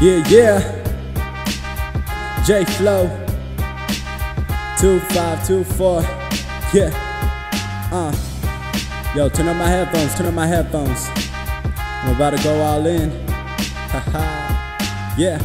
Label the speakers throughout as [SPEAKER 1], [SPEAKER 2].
[SPEAKER 1] Yeah, yeah. J Flow. 2524. Yeah. Uh. Yo, turn up my headphones, turn up my headphones. I'm about to go all in. Haha. yeah.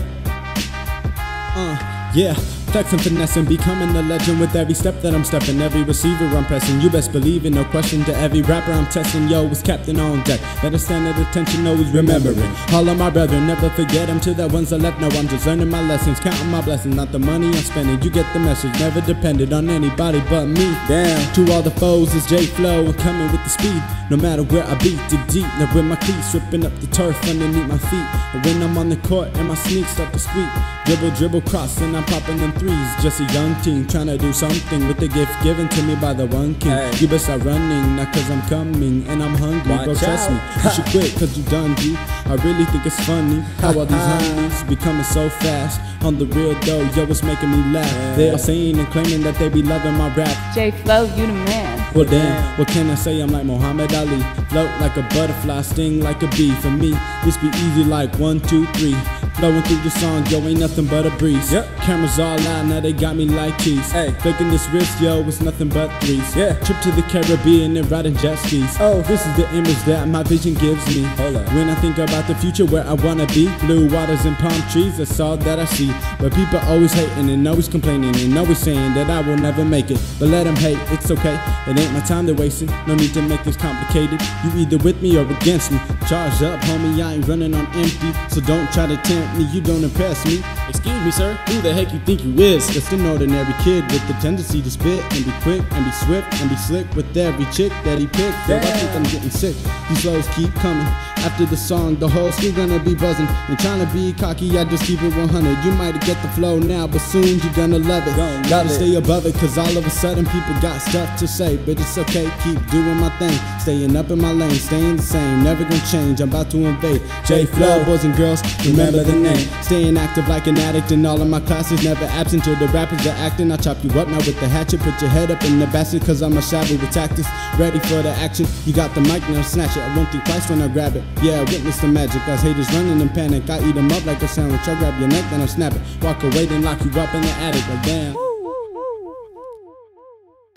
[SPEAKER 2] Uh, yeah. Flex and finesse and becoming a legend with every step that I'm stepping, every receiver I'm pressing. You best believe it, no question to every rapper I'm testing. Yo, it's captain on deck. Better stand at attention, always remembering. All of my brethren, never forget them to the ones that left. No, I'm just learning my lessons, counting my blessings, not the money I'm spending. You get the message, never depended on anybody but me.
[SPEAKER 1] Damn.
[SPEAKER 2] To all the foes, it's J Flow. I'm coming with the speed. No matter where I be, dig deep. Now with my cleats, ripping up the turf underneath my feet. And when I'm on the court and my sneaks start to squeak, dribble, dribble, cross, and I'm popping them threes. Just a young teen trying to do something with the gift given to me by the one king.
[SPEAKER 1] Hey.
[SPEAKER 2] You better start running, not cause I'm coming and I'm hungry. Bro,
[SPEAKER 1] Watch
[SPEAKER 2] trust
[SPEAKER 1] out.
[SPEAKER 2] me, you should quit cause you done, G. I really think it's funny how all these uh-huh. honeys becoming so fast. On the real though, yo, it's making me laugh. They are saying and claiming that they be loving my rap.
[SPEAKER 3] J Flow, you the man.
[SPEAKER 2] Well damn, what can I say? I'm like Muhammad Ali. Float like a butterfly, sting like a bee. For me, this be easy like one, two, three. Flowing through your song, yo, ain't nothing but a breeze.
[SPEAKER 1] Yep.
[SPEAKER 2] Cameras all out, now they got me like cheese.
[SPEAKER 1] Hey.
[SPEAKER 2] Flicking this wrist, yo, it's nothing but threes.
[SPEAKER 1] Yeah.
[SPEAKER 2] Trip to the Caribbean and riding jet skis.
[SPEAKER 1] Oh.
[SPEAKER 2] this is the image that my vision gives me.
[SPEAKER 1] Hold up.
[SPEAKER 2] When I think about the future where I wanna be, blue waters and palm trees, that's all that I see. But people always hating and always complaining and always saying that I will never make it. But let them hate, it's okay. It ain't my time they're wasting. No need to make this complicated. You either with me or against me. Charge up, homie, I ain't running on empty. So don't try to tempt me, you don't impress me. Excuse me, sir, who the heck you think you is? Just an ordinary kid with the tendency to spit and be quick and be swift and be slick with every chick that he picked. Yo, I think I'm getting sick. These flows keep coming. After the song, the whole still gonna be buzzing. And trying to be cocky, I just keep it 100. You might get the flow now, but soon you're gonna love it.
[SPEAKER 1] Gonna
[SPEAKER 2] Gotta
[SPEAKER 1] it.
[SPEAKER 2] stay above it, cause all of a sudden people got stuff to say. But it's okay, keep doing my thing. Staying up in my lane, staying the same, never gonna change. I'm about to invade. J Flow, boys and girls, remember the name. Staying active like an addict in all of my classes, never absent to the rappers are acting. I chop you up now with the hatchet, put your head up in the basket, cause I'm a shabby with tactics. Ready for the action, you got the mic, now snatch it. I won't think twice when I grab it. Yeah, witness the magic, as haters running in panic. I eat them up like a sandwich, I grab your neck, then I snap it. Walk away, then lock you up in the attic, like damn.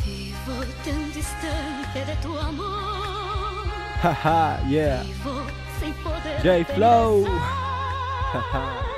[SPEAKER 4] Vivo tão distante de tu amor.
[SPEAKER 1] Haha, yeah.
[SPEAKER 4] Vivo sem poder
[SPEAKER 1] J Flow. Haha.